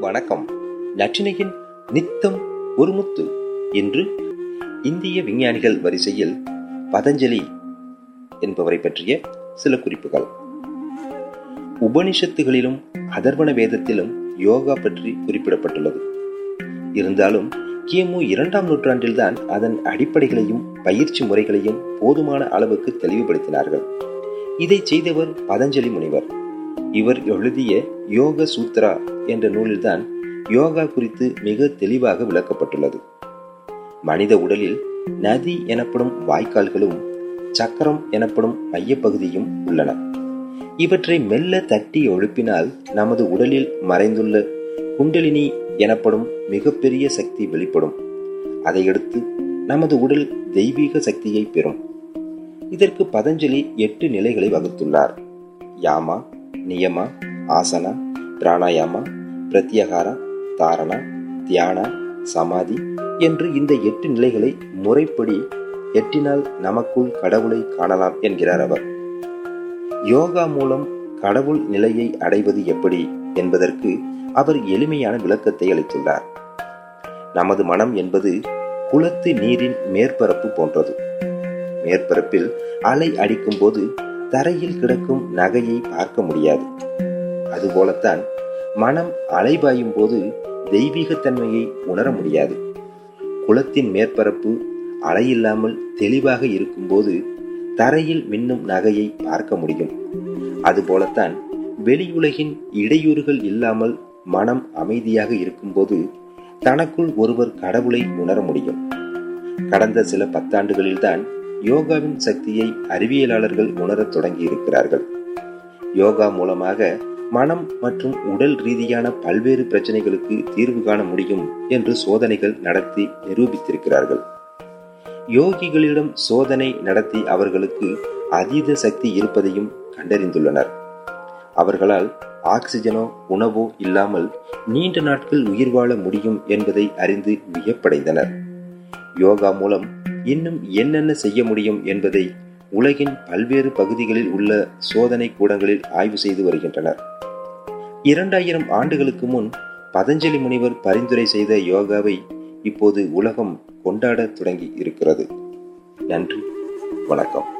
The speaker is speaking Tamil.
வணக்கம். நற்றினையின் நித்தம் ஒரு முத்து என்று இந்திய விஞ்ஞானிகள் வரிசையில் பதஞ்சலி என்பவரை பற்றிய சில குறிப்புகள். உபனிஷத்துகளிலும் அதர்வன வேதத்திலும் யோகா பற்றி குறிப்பிடப்பட்டுள்ளது. இருந்தாலும் கிமு இரண்டாம் நூற்றாண்டில்தான் அதன் அடிப்படைகளையும் பயிற்சி முறைகளையும் போதுமான அளவுக்கு தெளிவுபடுத்தினார்கள். இதை செய்தவர் பதஞ்சலி முனிவர். இவர் எழுதிய யோக சூத்ரா என்ற நூலில்தான் யோகா குறித்து மிக தெளிவாக விளக்கப்பட்டுள்ளது. மனித உடலில் நதி எனப்படும் வாய்க்கால்களும் சக்கரம் எனப்படும் மையப்பகுதியும் உள்ளன. இவற்றை மெல்ல தட்டி எழுப்பினால் நமது உடலில் மறைந்துள்ள குண்டலினி எனப்படும் மிகப்பெரிய சக்தி வெளிப்படும். அதையடுத்து நமது உடல் தெய்வீக சக்தியை பெறும். இதற்கு பதஞ்சலி எட்டு நிலைகளை வகுத்துள்ளார். யாமா நியமா ஆசனா பிராணாயாமா பிரத்யாகாரா தாரணா தியானா சமாதி என்று இந்த எட்டு நிலைகளை முறைப்படி எட்டினால் நமக்குள் கடவுளை காணலாம் என்கிறார் அவர். யோகா மூலம் கடவுள் நிலையை அடைவது எப்படி என்பதற்கு அவர் எளிமையான விளக்கத்தை அளித்துள்ளார். நமது மனம் என்பது குளத்து நீரின் மேற்பரப்பு போன்றது. மேற்பரப்பில் அலை அடிக்கும் போது தரையில் கிடக்கும் நகையை பார்க்க முடியாது. அதுபோலத்தான் மனம் அலைபாயும் போது தெய்வீகத்தன்மையை உணர முடியாது. குளத்தின் மேற்பரப்பு அலையில்லாமல் தெளிவாக இருக்கும்போது தரையில் மின்னும் நகையை பார்க்க முடியும். அதுபோலத்தான் வெளியுலகின் இடையூறுகள் இல்லாமல் மனம் அமைதியாக இருக்கும்போது தனக்குள் ஒருவர் கடவுளை உணர முடியும். கடந்த சில பத்தாண்டுகளில்தான் யோகாவின் சக்தியை அறிவியலாளர்கள் உணரத் தொடங்கி இருக்கிறார்கள் யோகா மூலமாக மனம் மற்றும் உடல் ரீதியான பல்வேறு பிரச்சனைகளுக்கு தீர்வு காண முடியும் என்று சோதனைகள் நடத்தி நிரூபித்திருக்கிறார்கள். யோகிகளிடம் சோதனை நடத்தி அவர்களுக்கு அதீத சக்தி இருப்பதையும் கண்டறிந்துள்ளனர். அவர்களால் ஆக்சிஜனோ உணவோ இல்லாமல் நீண்ட நாட்கள் உயிர் வாழ முடியும் என்பதை அறிந்து வியப்படைந்தனர். யோகா மூலம் இன்னும் என்னென்ன செய்ய முடியும் என்பதை உலகின் பல்வேறு பகுதிகளில் உள்ள சோதனை கூடங்களில் ஆய்வு செய்து வருகின்றனர். இரண்டாயிரம் ஆண்டுகளுக்கு முன் பதஞ்சலி முனிவர் பரிந்துரை செய்த யோகாவை இப்போது உலகம் கொண்டாட தொடங்கி இருக்கிறது. நன்றி. வணக்கம்.